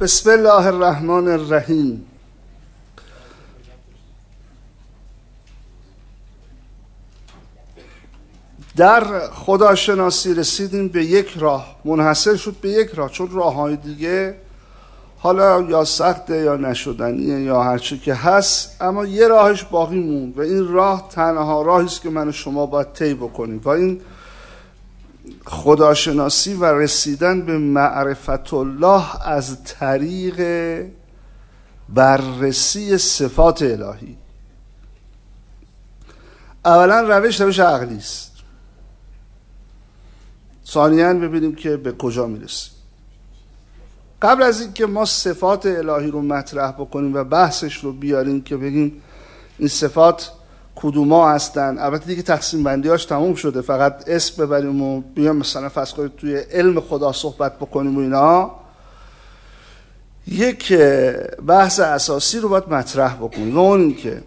بسم الله الرحمن الرحیم. در خداشناسی رسیدیم به یک راه منحصر شد به یک راه چون راه های دیگه حالا یا سخته یا نشدنیه یا هرچی که هست اما یه راهش باقی موند و این راه تنها راهی است که من و شما باید طی بکنیم. و این خداشناسی و رسیدن به معرفت الله از طریق بررسی صفات الهی. اولا روش روش عقلی است. ثانیا ببینیم که به کجا می‌رسیم. قبل از اینکه ما صفات الهی رو مطرح بکنیم و بحثش رو بیاریم که بگیم این صفات کدوما هستن؟ البته دیگه تقسیم بندی هاش تموم شده. فقط اسم ببریم و بیام مثلا کنید توی علم خدا صحبت بکنیم و اینا. یک بحث اساسی رو باید مطرح بکنیم و اون که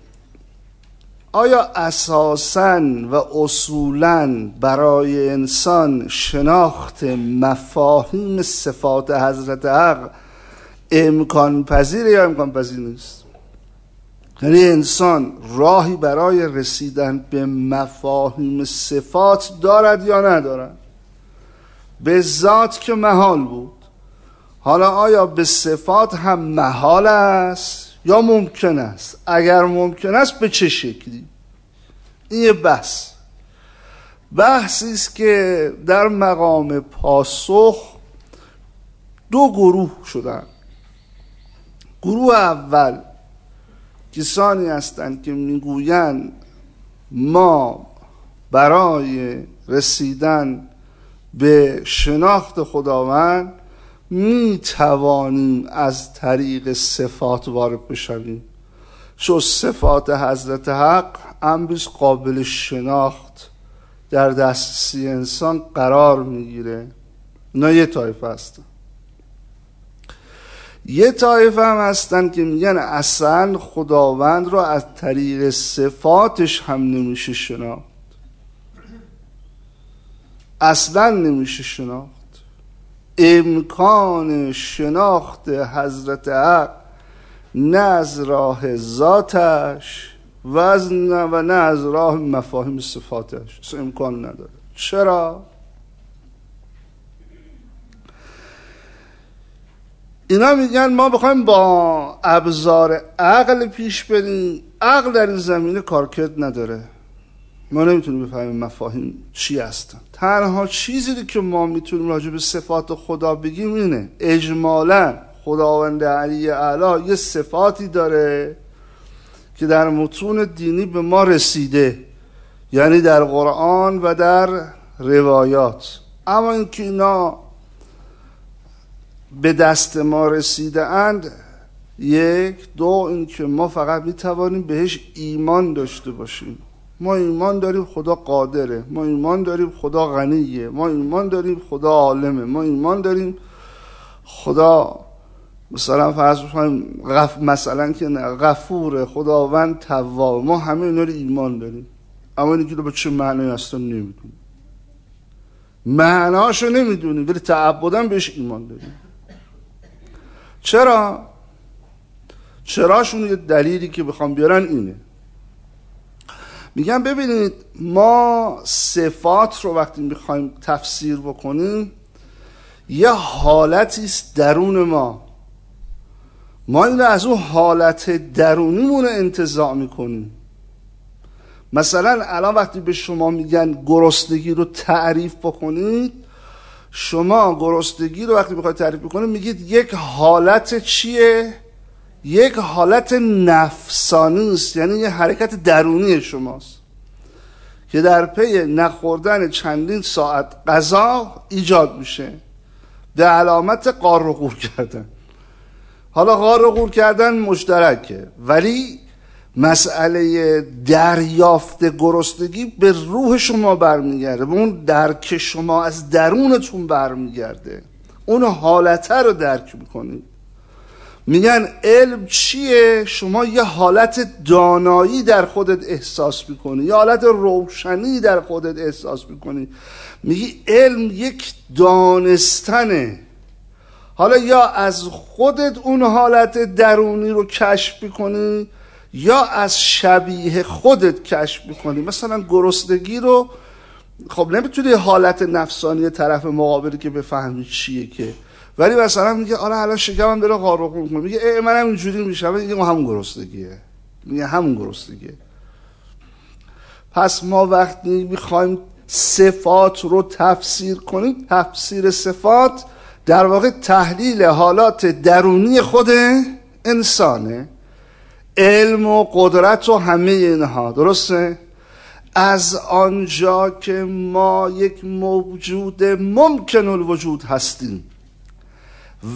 آیا اساسا و اصولا برای انسان شناخت مفاهیم صفات حضرت حق امکان پذیر یا امکان پذیر نیست؟ یعنی انسان راهی برای رسیدن به مفاهیم صفات دارد یا ندارد؟ به ذات که محال بود. حالا آیا به صفات هم محال است یا ممکن است؟ اگر ممکن است به چه شکلی؟ این یه بحث. بحثی است که در مقام پاسخ دو گروه شدن. گروه اول کسانی هستند که می‌گویند ما برای رسیدن به شناخت خداوند می توانیم از طریق صفات وارد بشویم. چون صفات حضرت حق امروز قابل شناخت در دسترسی انسان قرار می‌گیره. اینا یه طایفه هستن یه طایفه هم هستن که میگن اصلا خداوند رو از طریق صفاتش هم نمیشه شناخت. اصلا نمیشه شناخت. امکان شناخت حضرت حق نه از راه ذاتش و, نه و نه از راه مفاهیم صفاتش. امکان نداره. چرا؟ اینا میگن ما بخوایم با ابزار عقل پیش بریم. عقل در این زمینه کارکرد نداره. ما نمی‌تونیم بفهمیم مفاهیم چی هستن. تنها چیزی که ما می‌تونیم راجع به صفات خدا بگیم اینه. اجمالا خداوند علی اعلی یه صفاتی داره که در متون دینی به ما رسیده. یعنی در قرآن و در روایات. اما اینکه اینا به دست ما رسیده اند. یک دو اینکه ما فقط می‌توانیم بهش ایمان داشته باشیم. ما ایمان داریم خدا قادره. ما ایمان داریم خدا غنیه. ما ایمان داریم خدا عالمه. ما ایمان داریم خدا مثلا فرض غف... مثلا که نه غفور خداوند تواب ما همه اینا رو ایمان داریم. اما اینکه به چه معنی هستن نمی‌دونیم. معناشو نمی‌دونیم ولی تعبدن بهش ایمان داریم. چرا؟ چراشون یه دلیلی که بخوام بیارن اینه. میگم ببینید ما صفات رو وقتی می‌خوایم تفسیر بکنیم یه حالتی است درون ما. ما این از اون حالت درونیمون رو انتظاع می‌کنیم. مثلا الان وقتی به شما میگن گرسنگی رو تعریف بکنید شما گرسنگی رو وقتی می‌خواید تعریف بکنید میگید یک حالت چیه؟ یک حالت نفسانی است یعنی یه حرکت درونی شماست. که در پی نخوردن چندین ساعت غذا ایجاد میشه. به علامت قار و غور کردن. حالا غار و غور کردن مشترکه ولی مسئله دریافت گرسنگی به روح شما برمیگرده به اون درک شما از درونتون برمیگرده. اون حالته رو درک می‌کنید. میگن علم چیه؟ شما یه حالت دانایی در خودت احساس می‌کنی یه حالت روشنی در خودت احساس می‌کنی. میگی علم یک دانستنه. حالا یا از خودت اون حالت درونی رو کشف می‌کنی یا از شبیه خودت کشف می‌کنی؟ مثلا گرسنگی رو خب نمی‌تونی حالت نفسانی طرف مقابلی که بفهمی چیه که. ولی مثلا میگه آره الان شکمم داره قارق می‌کنه. میگه ای منم اینجوری میشم. میگه همون گرسنگیه. میگه همون گرسنگیه. پس ما وقتی می‌خوایم صفات رو تفسیر کنیم تفسیر صفات در واقع تحلیل حالات درونی خود انسانه. علم و قدرت و همه اینها. درسته؟ از آنجا که ما یک موجود ممکن الوجود هستیم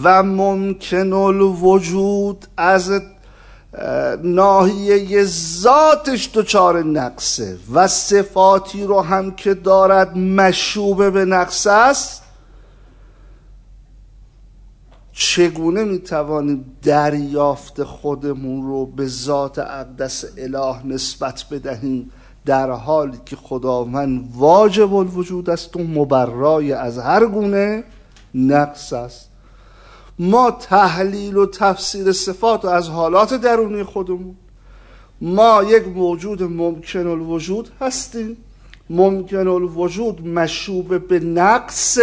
و ممکن الوجود از ناحیه ذاتش دچار نقصه و صفاتی رو هم که دارد مشوبه به نقص است چگونه می‌توانیم دریافت خودمون رو به ذات اقدس اله نسبت بدهیم در حالی که خداوند واجب الوجود است و مبرای از هر گونه نقص است. ما تحلیل و تفسیر صفات و از حالات درونی خودمون ما یک موجود ممکن الوجود هستیم. ممکن الوجود مشوب به نقص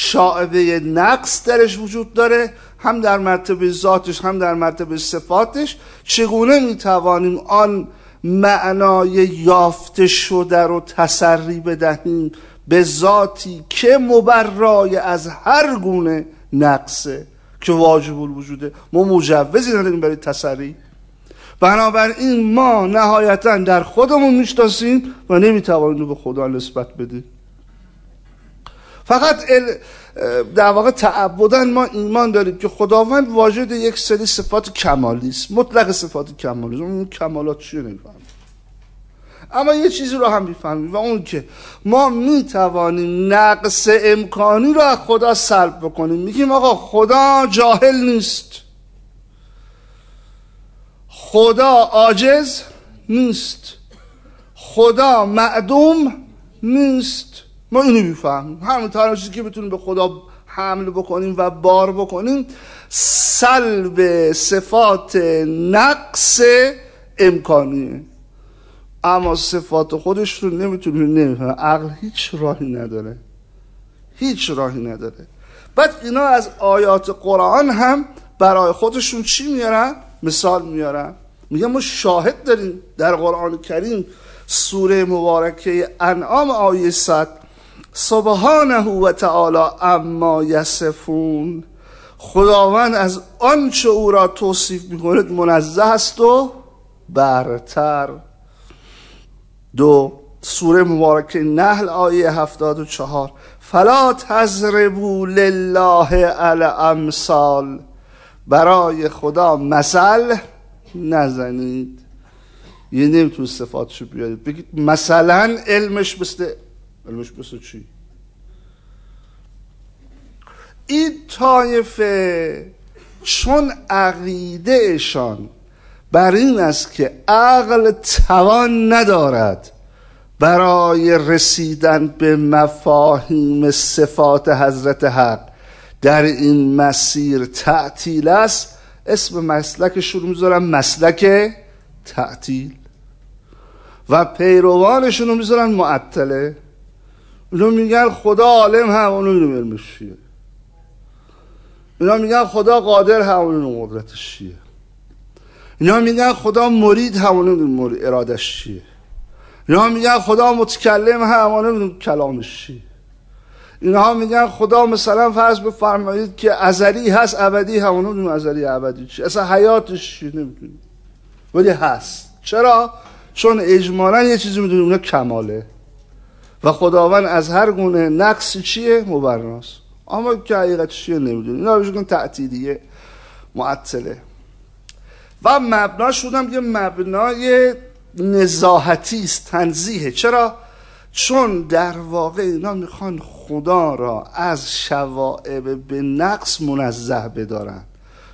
شاعبه نقص درش وجود داره هم در مرتبه ذاتش هم در مرتبه صفاتش. چگونه می‌توانیم آن معنای یافته شده رو تسری بدهیم؟ به ذاتی که مبرای از هر گونه نقصه که واجب الوجوده. ما مجوزی نداریم برای تسری. بنابراین ما نهایتا در خودمون می‌شناسیم و نمی‌توانیم به خدا نسبت بدیم. فقط در واقع تعبدا ما ایمان داریم که خداوند واجد یک سری صفات کمالی است. مطلق صفات کمالی است. اون کمالات چیه نمی‌فهمیم اما یه چیزی رو هم می‌فهمیم و اون که ما می‌توانیم نقص امکانی رو از خدا سلب بکنیم. میگیم آقا خدا جاهل نیست. خدا عاجز نیست. خدا معدوم نیست. ما اینو می‌فهمیم. همین تنها چیزی که بتونیم به خدا حمل بکنیم و بار بکنیم سلب صفات نقص امکانیه اما صفات خودش رو نمی‌تونیم نمی‌فهمیم. عقل هیچ راهی نداره. هیچ راهی نداره. بعد اینا از آیات قرآن هم برای خودشون چی میارن؟ مثال میارن. میگه ما شاهد داریم در قرآن کریم سوره مبارکه انعام آیه صد. سبحانه و تعالی اما یسفون خداوند از آنچه او را توصیف می‌کنه منزه است و برتر. دو سوره مبارکه نحل آیه هفتاد و چهار. فلا تزربو لله الامثال. برای خدا مثل نزنید. یه نمیتون صفاتشو بیارید بگید مثلا علمش مثل مثل چی؟ این طایفه چون عقیدهشان بر این است که عقل توان ندارد برای رسیدن به مفاهیم صفات حضرت حق در این مسیر تعطیل است. اسم مسلک شروع می‌ذارم مسلک تعطیل. و پیروانشون رو می‌ذارن معطله. اونو میگن خدا عالم هم اونو علمش چیه؟ اینا میگن خدا قادر هم اونو قدرتش چیه؟ اینا میگن خدا مرید همونه مرید ارادش چیه؟ اینا میگن خدا متکلم همونه میدون کلامش چیه؟ اینها میگن خدا مثلا فرض بفرمایید که ازلی هست ابدی همونه میدون ازلی ابدی چیه؟ اصلا حیاتش چیه؟ نمی‌دونی. ولی هست. چرا؟ چون اجمالا یه چیزی می‌دونیم اونه کماله. و خداوند از هر گونه نقص چیه؟ مبرناست. اما که حقیقت چیه نمی‌دونیم. اینا بهش تعطیلیه. معطله. و مبناش شدم یه مبنای نزاهتی است تنزیه. چرا؟ چون در واقع اینا می‌خوان خدا را از شوائب به نقص منزه بدارن.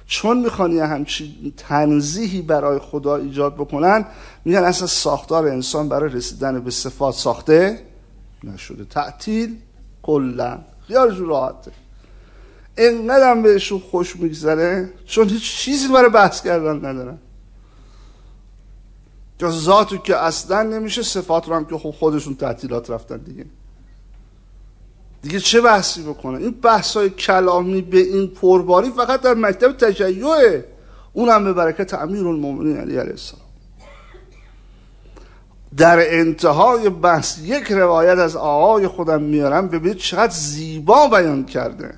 چون می‌خوان یه همچین تنزیهی برای خدا ایجاد بکنن میگن اصلا ساختار انسان برای رسیدن به صفات ساخته؟ نشده. تعطیل کلا. خیالشون راحته اینقدر بهشون خوش میگذره چون هیچ چیزی برای بحث کردن ندارن یا ذاتو که اصلا نمیشه صفات رو هم که خودشون تعطیلات رفتن دیگه. دیگه چه بحثی بکنه؟ این بحث های کلامی به این پرباری فقط در مکتب تشیعه. اونم به برکت امیر المومنین علی علیه السلام. در انتهای بحث یک روایت از آقای خودم میارم ببینید چقدر زیبا بیان کرده.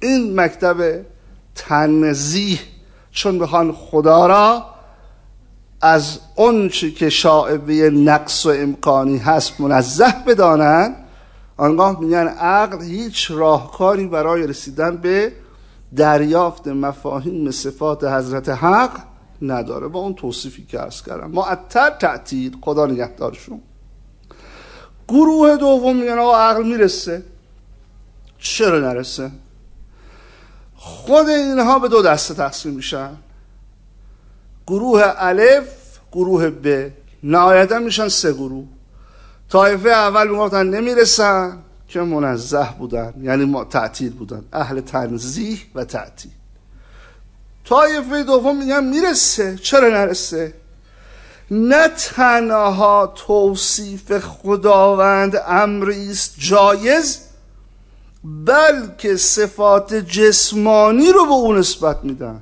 این مکتب تنزیح چون بخوان خدا را از اون که شاعبه نقص و امکانی هست منزه بدانند آنگاه میگن عقل هیچ راهکاری برای رسیدن به دریافت مفاهیم صفات حضرت حق نداره. با اون توصیفی که ارز کردم. معطل تعطیل خدا نگهدارشون. گروه دوم میگن آقا عقل می‌رسه. چرا نرسه؟ خود اینها به دو دسته تقسیم میشن. گروه الف گروه ب. نهایتا میشن سه گروه. طایفه اول می‌گفتن نمی‌رسن که منزه بودن. یعنی ما تعطیل بودن. اهل تنزیح و تعطیل. طایفه دوم میگن می‌رسه. چرا نرسه؟ نه تنها توصیف خداوند امری است جایز بلکه صفات جسمانی رو به اون نسبت میدن.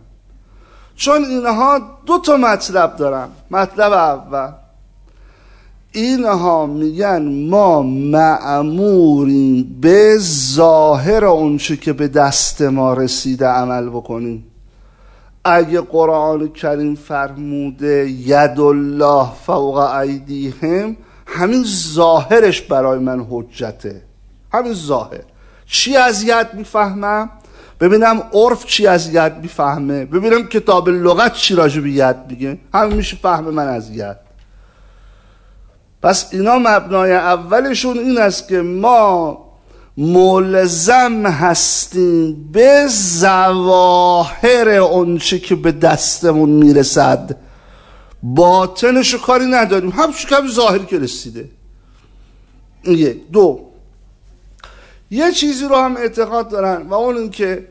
چون اینها دو تا مطلب دارن. مطلب اول اینها میگن ما معموریم به ظاهر اونچه که به دست ما رسیده عمل بکنیم. اگه قرآن کریم فرموده ید الله فوق ایدیهم همین ظاهرش برای من حجته. همین ظاهر. چی از ید می‌فهمم؟ ببینم عرف چی از ید می‌فهمه؟ ببینم کتاب لغت چی راجع به ید میگه؟ همین میشه فهم من از ید پس اینا مبنای اولشون این است که ما ملزم هستیم به زواهر اونچه که به دستمون می‌رسد. باطنش کاری نداریم. همچه کمی ظاهری که رسیده. یک دو. یه چیزی رو هم اعتقاد دارن و اون این که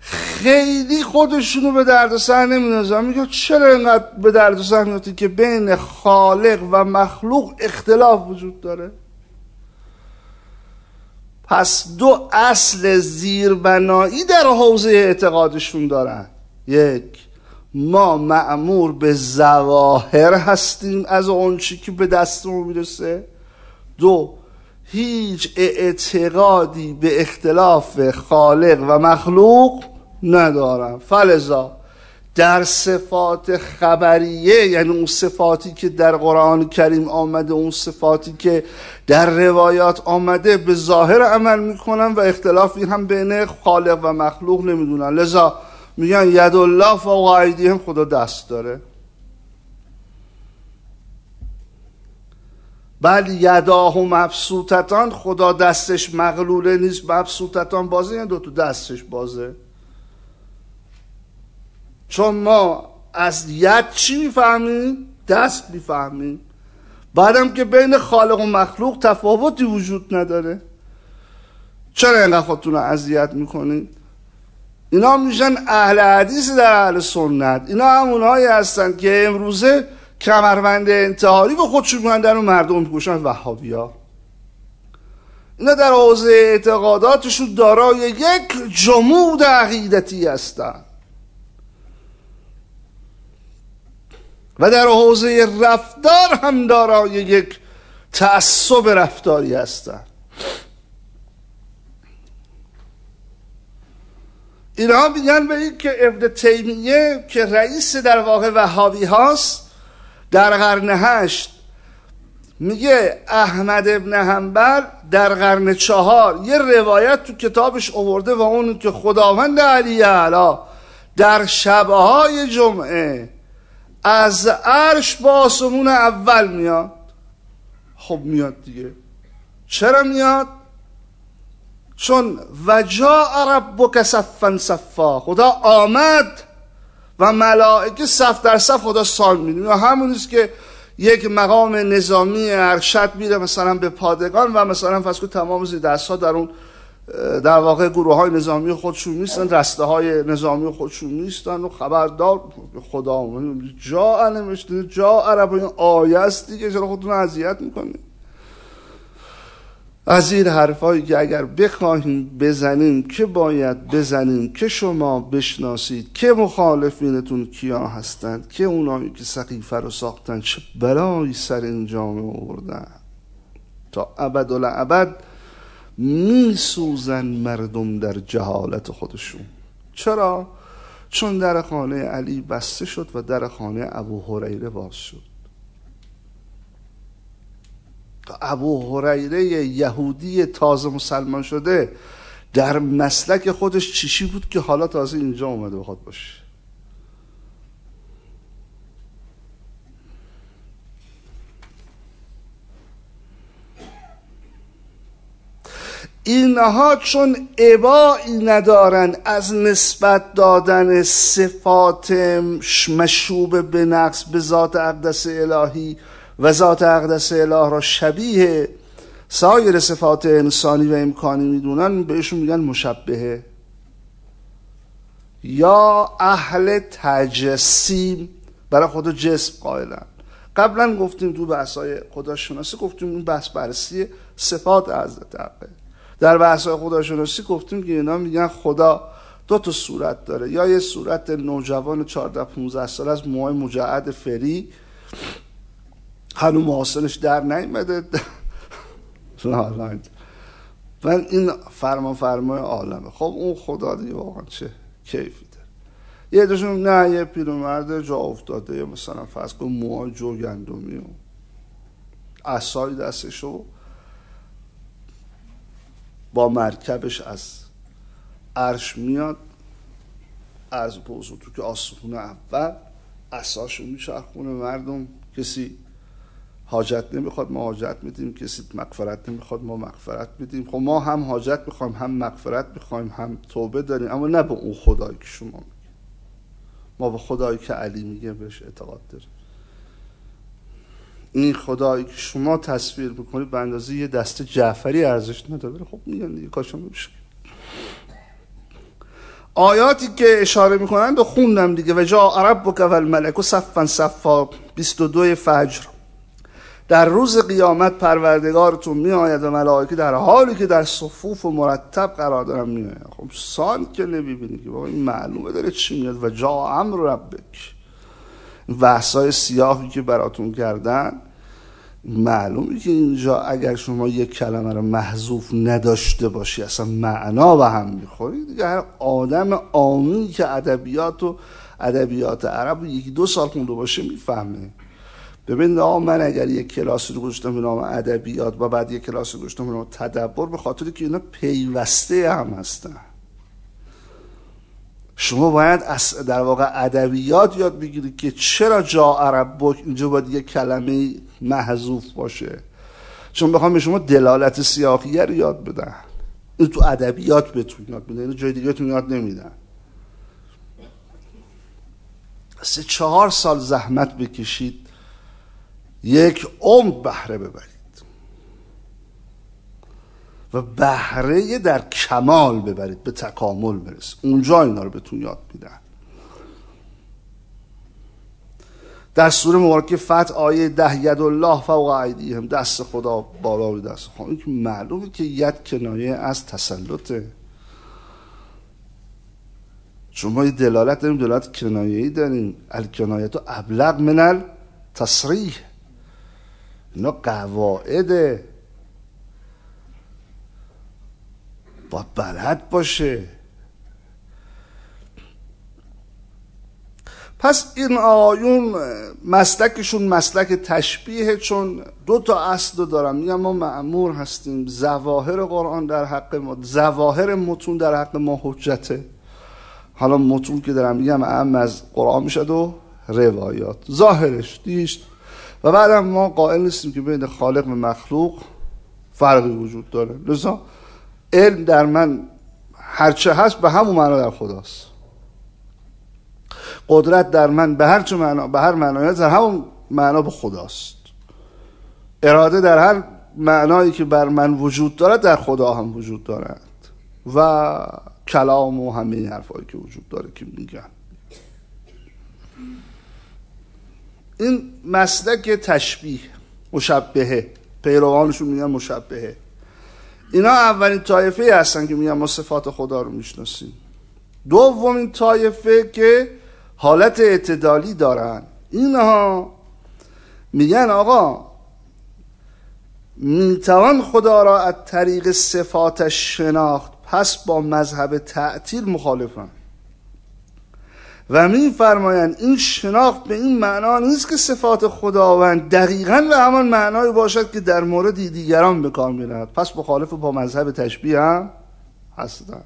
خیلی خودشونو به درد سر نمیدازن میگه چرا اینقدر به درد سر میدازی که بین خالق و مخلوق اختلاف وجود داره؟ پس دو اصل زیربنایی در حوزه اعتقادشون دارن. یک ما معمور به زواهر هستیم از اون چی که به دستمون می‌رسه. دو هیچ اعتقادی به اختلاف خالق و مخلوق ندارم. فلزا در صفات خبریه یعنی اون صفاتی که در قرآن کریم آمده اون صفاتی که در روایات آمده به ظاهر عمل می‌کنن و اختلافی هم بین خالق و مخلوق نمی‌دونن. لذا میگن ید الله فوق هم خدا دست داره. بل یداه و مبسوطتان خدا دستش مغلوله نیست مبسوطتان بازه یعنی دو تو دستش بازه. چون ما از ید چی می‌فهمیم؟ دست می‌فهمیم. بعدم که بین خالق و مخلوق تفاوتی وجود نداره. چرا اینقدر خودتون رو اذیت می‌کنید اینا میشن اهل حدیث در اهل سنت. اینا همونهایی هستن که امروزه کمربند انتحاری به خودشون می‌کنن در اون مردم می‌کشن وحابی ها اینا در حوزه اعتقاداتشون دارای یک جمود عقیدتی هستن. و در حوزه رفتار هم دارای یک تعصب رفتاری هستند. اینها میگن به این که ابن تیمیه که رئیس در واقع وهابی هاست در قرن هشت میگه احمد ابن حنبل در قرن چهار یه روایت تو کتابش آورده و اون که خداوند علی علا در شبهای جمعه از عرش با آسمون اول میاد. خب میاد دیگه. چرا میاد؟ چون وجا ربک صفا صفا. خدا آمد و ملائکه صف در صف خدا سال می‌دونه همون که یک مقام نظامی ارشد میره مثلا به پادگان و مثلا فرض تمام زیر ها در اون در واقع گروه های نظامی خودشون نیستن رسته های نظامی خودشون نیستن و خبردار خدا جا نوشته جا عرب. این آیه دیگه چرا خودتون اذیت می‌کنید؟ از این حرفایی که اگر بخواهیم بزنیم که باید بزنیم؟ که شما بشناسید؟ که مخالفینتون کیا هستند که اونایی که سقیفه رو ساختن چه بلایی سر این جامعه آوردن؟ تا ابد ابد میسوزن مردم در جهالت خودشون. چرا؟ چون در خانه علی بسته شد و در خانه ابو هریره باز شد. ابو هریره یهودی تازه مسلمان شده در مسلک خودش چیشی بود که حالا تازه اینجا اومده بخواد باشه. اینها چون عبایی ندارن از نسبت دادن صفات مشوب به نقص به ذات اقدس الهی و ذات اقدس اله را شبیه سایر صفات انسانی و امکانی می‌دونن بهشون میگن مشبهه. یا اهل تجسیم برای خود جسم قائلن. قبلا گفتیم تو بحثای خداشناسی گفتیم این بحث بررسی صفات حضرت حقه. در بحثای خداشناسی گفتیم که اینا میگن خدا دو تا صورت داره. یا یه صورت نوجوان 14 15 سال از موهای مجعد فری. هنو محاسنش در نیمده و این فرما فرمای عالمه. خب اون خدا دیگه واقعا چه کیفی داره. یه دوشون نه یه پیرمرد جا افتاده. یا مثلا فرض کن موهای جو گندمی و دستشو با مرکبش از عرش میاد از بوزو تو که آسمون اول اساشو میچرخونه مردم کسی حاجت نمی‌خواد ما حاجت میدیم کسی مغفرت نمی‌خواد ما مغفرت میدیم. خب ما هم حاجت می‌خوایم هم مغفرت می‌خوایم هم توبه داریم اما نه به اون خدایی که شما میگه ما به خدایی که علی میگه بهش اعتقاد داریم. این خدایی که شما تصویر می‌کنید به اندازه یه دست جعفری ارزش نداره. خب میگن دیگه کاشم میشه. آیاتی که اشاره می‌کنند و خوندم دیگه. و جا عرب بک و الملک و صفا صفا 22 فجر. در روز قیامت پروردگارتون می آید و ملائکه در حالی که در صفوف و مرتب قرار دارن می آید خب سال که نمی‌بینی که بابا این معلومه داره چی میاد. و جا امر ربک. وحسای سیاهی که براتون کردن. معلومه که اینجا اگر شما یک کلمه رو محذوف نداشته باشی اصلا معنا به هم می‌خوری. دیگه هر آدم آمی که ادبیات و ادبیات عرب یکی دو سال خونده باشه می‌فهمه. ببین من اگر یک کلاسی رو گذاشتم به نام ادبیات و بعد یک کلاسی رو گذاشتم به نام تدبر به خاطر که اینا پیوسته هم هستن. شما باید در واقع ادبیات یاد بگیرید که چرا جا عرب بک اینجا باید یک کلمه محذوف باشه. چون بخوام به شما دلالت سیاقیه رو یاد بدن این تو ادبیات بهتون یاد بدن جای دیگه تون یاد نمیدن سه چهار سال زحمت بکشید یک عمر بهره ببرید. و بهره در کمال ببرید به تکامل برسید. اونجا اینا رو بهتون یاد میدن. در سوره مبارکه فتح آیه ده ید الله فوق هم دست خدا بالا دست خدا. این که معلومه که ید کنایه از تسلطه. شما یه دلالت داریم دلالت ای داریم. الکنایت و ابلغ من تصریح. اینا قواعده. با بلد باشه. پس این آیون مسلکشون مسلک تشبیه چون دو تا اصل دارم. میگم ما معمور هستیم. زواهر قرآن در حق ما زواهر متون در حق ما حجته. حالا متون که دارم میگم اهم از قرآن می‌شد و روایات. ظاهرش دیشت. و بعدم ما قائل نیستیم که بین خالق و مخلوق فرقی وجود داره. لذا علم در من هرچه هست به همون معنا در خداست. قدرت در من به هر چه معنا به هر معنای در همون معنا به خداست. اراده در هر معنایی که بر من وجود دارد در خدا هم وجود دارد و کلام و همه حرفایی که وجود داره که میگن. این مسلک تشبیه مشبهه. پیروانشون میگن مشبهه. اینا اولین طایفه هستن که میگن ما صفات خدا رو می‌شناسیم. دومین طایفه که حالت اعتدالی دارن. اینها میگن آقا می‌توان خدا را از طریق صفاتش شناخت پس با مذهب تعطیل مخالفن. و میفرمایند این شناخت به این معنا نیست که صفات خداوند دقیقا به همان معنایی باشد که در مورد دیگران به کار میرد پس مخالف با مذهب تشبیه هم هستند.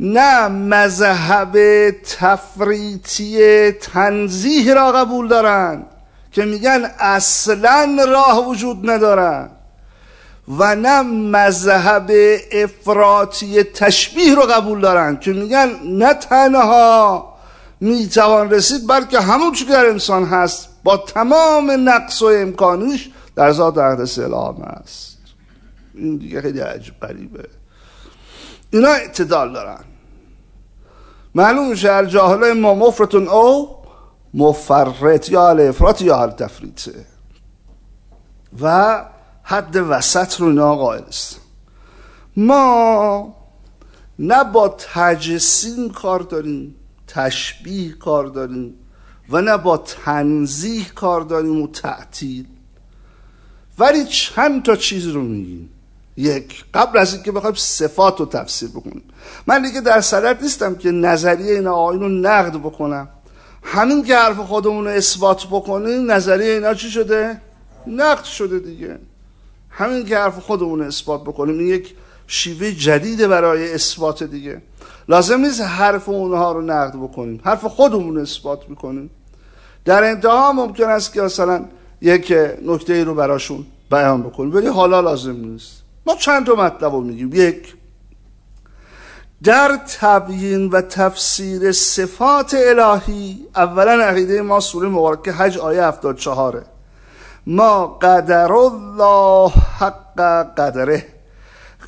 نه مذهب تفریطی تنزیه را قبول دارند که میگن اصلا راه وجود ندارن و نه مذهب افراطی تشبیه رو قبول دارن که میگن نه تنها می‌توان رسید بلکه همون چی در انسان هست با تمام نقص و امکانیش در ذات اقدس الهام است. این دیگه خیلی عجب قریبه اینا اعتدال دارن. معلوم میشه الجاهله ما مفرتون او مفرط یا حال افراط یا حال تفریطه. و حد وسط رو اینا قائل است. ما نه با تجسیم کار داریم تشبیه کار داریم و نه با تنزیح کار داریم و تعطیل. ولی چند تا چیز رو میگیم. یک قبل از اینکه بخوایم صفات رو تفسیر بکنیم. من دیگه در صدر نیستم که نظریه این آقایون رو نقد بکنم. همین که حرف خودمون رو اثبات بکنیم نظریه اینا چی شده؟ نقد شده دیگه. همین که حرف خودمون رو اثبات بکنیم این یک شیوه جدید برای اثبات دیگه. لازم نیست حرف اونها رو نقد بکنیم. حرف خودمون اثبات می‌کنیم. در انتها ممکن است که مثلا یک نکته رو براشون بیان بکنیم ولی حالا لازم نیست. ما چند تا مطلب رو میگیم. یک در تبیین و تفسیر صفات الهی اولا عقیده ما سوره مبارکه حج آیه 74 ما قدر الله حق قدره.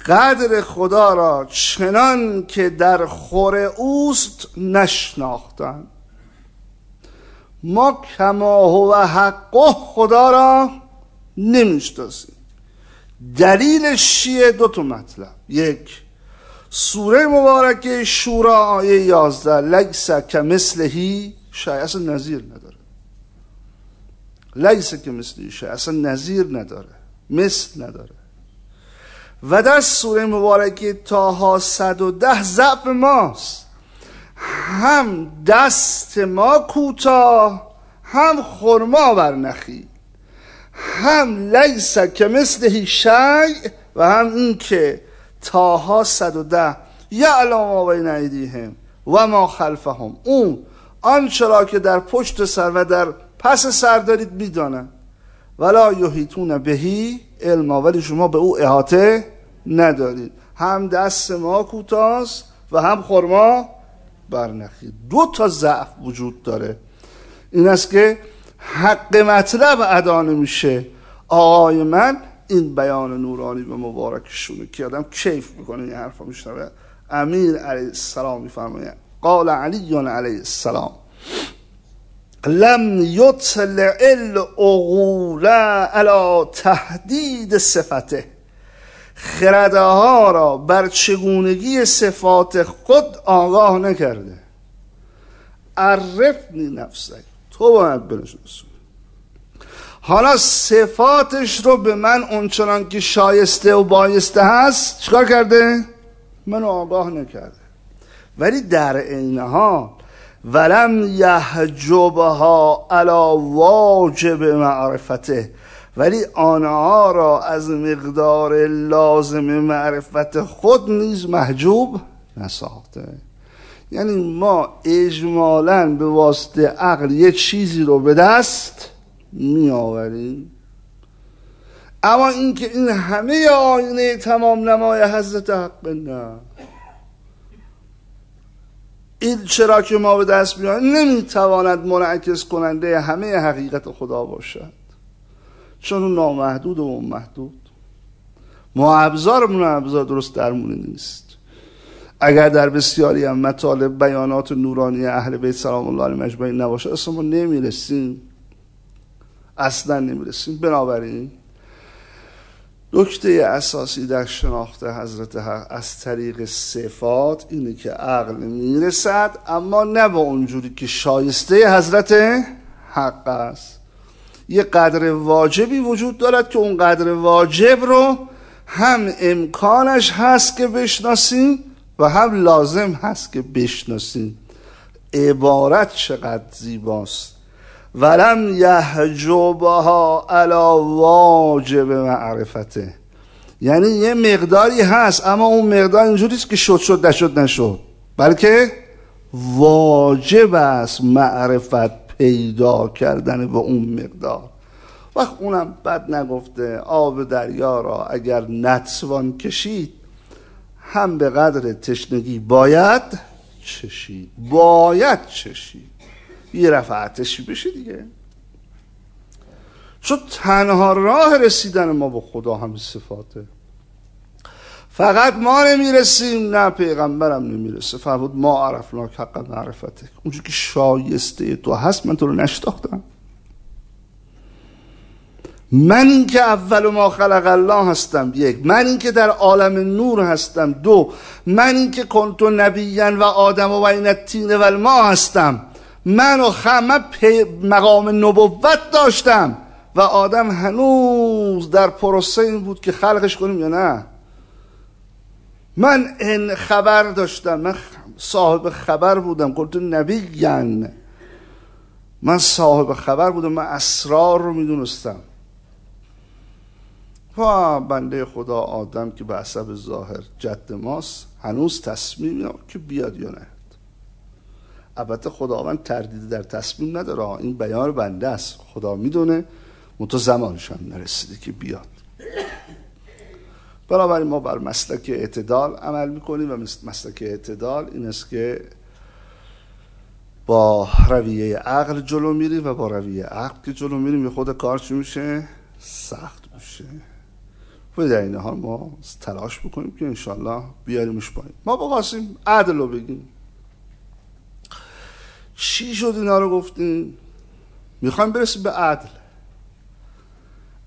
قدر خدا را چنان که در خور اوست نشناختن ما کما هو حقه خدا را نمی‌شناسیم. دلیل شیه دو تا مطلب. یک سوره مبارکه شورا آیه 11 لیس کمثلهی شای اصلا نظیر نداره. لیس کمثلهی شای اصلا نظیر نداره. مثل نداره. و در سوره مبارکه تاها 110 ضعف ماست. هم دست ما کوتاه هم خرما بر نخی. هم لیس کمثلهی شای و هم این که تاها 110 یعلم ما بین ایدیهم و ما خلفهم. اون آنچه را که در پشت سر و در پس سر دارید می‌دانند. ولا یحیطون بهی علما ولی شما به او احاطه ندارید. هم دست ما کوتاست و هم خرما برنخید دو تا ضعف وجود داره. این است که حق مطلب ادا نمیشه. آقای من این بیان نورانی و مبارکشونه که آدم کیف می‌کنه این حرفا میشنوه. امیر علیه السلام میفرماید. قال علی علیه السلام. لم یطلع العقول علی تهدید صفته. خرده ها را بر چگونگی صفات خود آگاه نکرده. عرفنی نفسک تو باید بنشناسونی حالا صفاتش رو به من اونچنان که شایسته و بایسته هست چیکار کرده؟ منو آگاه نکرده. ولی در عین حال ولم یحجبها علا واجب معرفته. ولی آنها را از مقدار لازم معرفت خود نیز محجوب نساخته. یعنی ما اجمالا به واسطه عقل یک چیزی رو به دست می آوریم اما اینکه این همه آینه تمام نمای حضرت حق نه این چرا که ما به دست بیاریم نمی‌تواند منعکس کننده همه حقیقت خدا باشد. چون اون نامحدود و محدود. ما ابزارمون ابزار درست درمونی نیست. اگر در بسیاری هم مطالب بیانات نورانی اهل بیت سلام الله علیه مجمعین نباشه اصلا ما نمی‌رسیم. اصلا نمی‌رسیم. بنابراین نکته اساسی در شناخت حضرت حق از طریق صفات اینه که عقل می‌رسد اما نه با اونجوری که شایسته حضرت حق است. یه قدر واجبی وجود دارد که اون قدر واجب رو هم امکانش هست که بشناسیم و هم لازم هست که بشناسیم. عبارت چقدر زیباست. ولم یحجبها علا واجب معرفته. یعنی یه مقداری هست اما اون مقدار اینجوریست که شد شد نشد نشد. بلکه واجب است معرفت پیدا کردن به اون مقدار. وقت اونم بد نگفته آب دریا را اگر نتوان کشید هم به قدر تشنگی باید چشید. باید چشید. یه رفعتشی بشه دیگه. چون تنها راه رسیدن ما به خدا همین صفاته. فقط ما نمی‌رسیم نه پیغمبرم نمی‌رسه. فرمود ما عرفنا حق معرفته اونجور که شایسته تو هست من تو رو نشتاختم من این که اول ما خلق الله هستم یک. من این که در عالم نور هستم دو. من این که کنتو نبیین و آدم و این تین و ما هستم. من و خمه مقام نبوت داشتم و آدم هنوز در پروسه این بود که خلقش کنیم یا نه. من این خبر داشتم. من صاحب خبر بودم. گفت نبیین. من صاحب خبر بودم. من اسرار رو می‌دونستم. و بنده خدا آدم که به عصب ظاهر جد ماست هنوز تصمیم که بیاد یا نه. البته خداوند تردید در تصمیم نداره. این بیان بنده است. خدا می‌دونه منتها زمانش هم نرسیده که بیاد. بنابراین ما بر مسلک اعتدال عمل می‌کنیم و مسلک اعتدال این است که با رویه عقل جلو میریم و با رویه عقل که جلو میریم یه خود کار چی میشه؟ سخت میشه. و در این حال ما تلاش بکنیم که انشالله بیاریمش پایین. ما بخواستیم عدل رو بگیم چی شد اینا رو گفتیم می‌خوایم برسیم به عدل.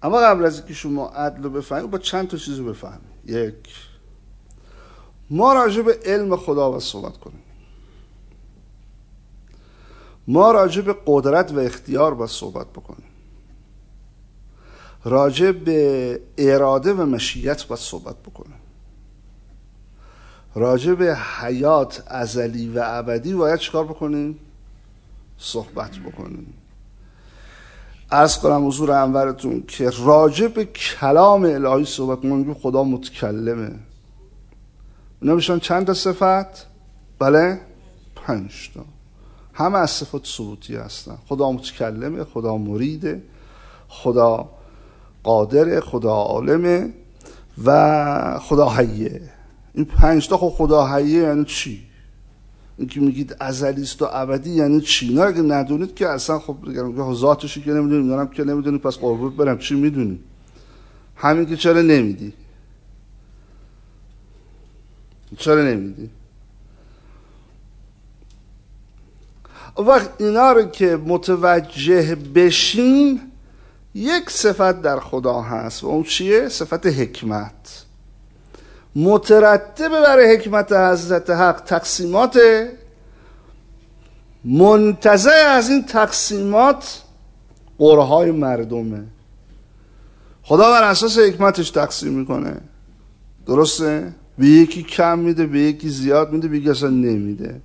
اما قبل از اینکه شما عدل رو بفهمید با چند تا چیز رو بفهمید. یک ما راجع به علم خدا و صحبت کنیم. ما راجع به قدرت و اختیار با صحبت بکنیم. راجع به اراده و مشیت باید صحبت بکنیم. راجع به حیات ازلی و ابدی باید چکار بکنیم؟ صحبت بکنیم. ارز کنم حضور انورتون که راجع به کلام الهی صحبت کنیم خدا متکلمه. اینا میشن چند تا صفت؟ بله؟ پنج تا. همه از صفات ثبوتی هستن. خدا متکلمه خدا مریده خدا قادر خدا عالمه و خدا حیه. این پنج تا خب خدا حیه یعنی چی؟ اینکه میگید ازلی است و ابدی یعنی چی؟ نه اگه ندونید که اصلا خب بگم ذاتش که نمی‌دونید دارم که نمی‌دونید پس قربت برم. چی می‌دونی؟ همین که چرا نمیدی؟ چرا نمیدی؟ وقت اینا رو که متوجه بشیم یک صفت در خدا هست و اون چیه؟ صفت حکمت. مترتب برای حکمت حضرت حق تقسیمات منتظر از این تقسیمات قرهای مردمه. خدا بر اساس حکمتش تقسیم می‌کنه. درسته؟ به یکی کم میده به یکی زیاد میده به یکی اصلا نمیده.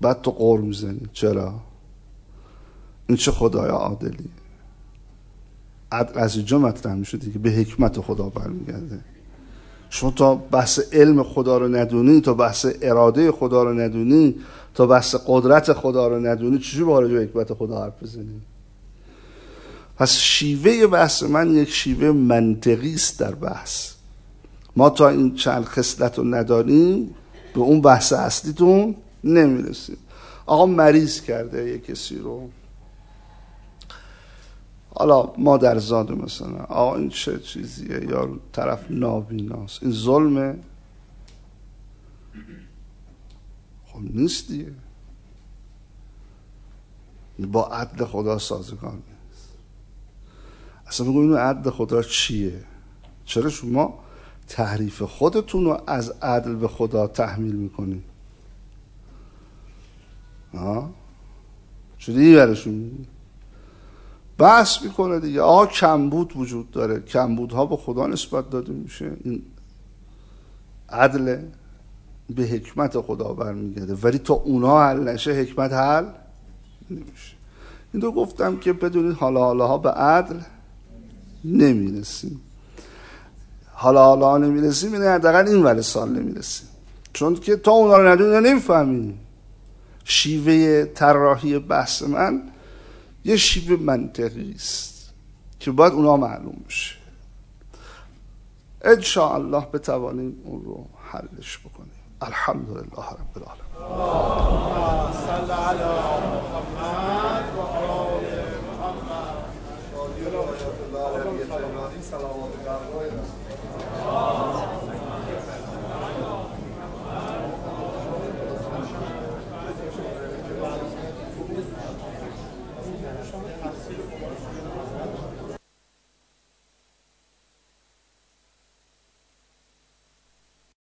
بعد تو قور می‌زنی. چرا؟ این چه خدای عادلی از اینجا مطرح میشه که به حکمت خدا برمیگرده. شما تا بحث علم خدا رو ندونی تا بحث اراده خدا رو ندونی تا بحث قدرت خدا رو ندونی چجوری با حکمت خدا حرف بزنی؟ پس شیوه بحث من یک شیوه منطقی است در بحث. ما تا این چند خصلت رو نداریم به اون بحث اصلیتون نمی‌رسیم. آقا مریض کرده یک کسی رو. حالا مادر زاده مثلا آقا این چه چیزیه؟ یا طرف نابیناست. این ظلمه. خب نیست دیگه با عدل خدا سازگار نیست. اصلا بگو اینو عدل خدا چیه؟ چرا شما تحریف خودتون رو از عدل به خدا تحمیل می‌کنید ها چجوری برشون بحث می‌کنه دیگه. آقا کمبود وجود داره. کمبودها به خدا نسبت داده میشه. این عدل به حکمت خدا برمیگرده. ولی تا اونا حل نشه حکمت حل نمیشه. این دو گفتم که بدونید حالا حالا ها به عدل نمی‌رسیم. حالا حالا نمی‌رسیم اینه حداقل این ور سال نمی‌رسیم. چون که تا اونا رو ندونیم نمی‌فهمیم شیوه طراحی بحث من یه شیوه منطقی است که باید اونا معلوم بشه. الله بتوانیم اون رو حلش بکنیم. الحمدلله رب العالمین.